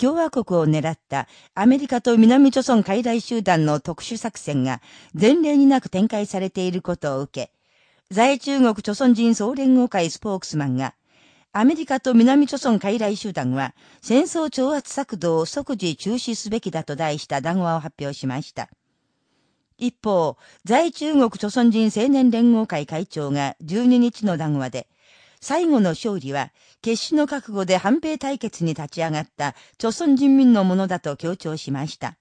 共和国を狙ったアメリカと南朝鮮海外集団の特殊作戦が前例になく展開されていることを受け、在中国朝鮮人総連合会スポークスマンが、アメリカと南朝鮮海来集団は戦争挑発策動を即時中止すべきだと題した談話を発表しました。一方、在中国朝鮮人青年連合会会長が12日の談話で、最後の勝利は、決死の覚悟で反米対決に立ち上がった、朝鮮人民のものだと強調しました。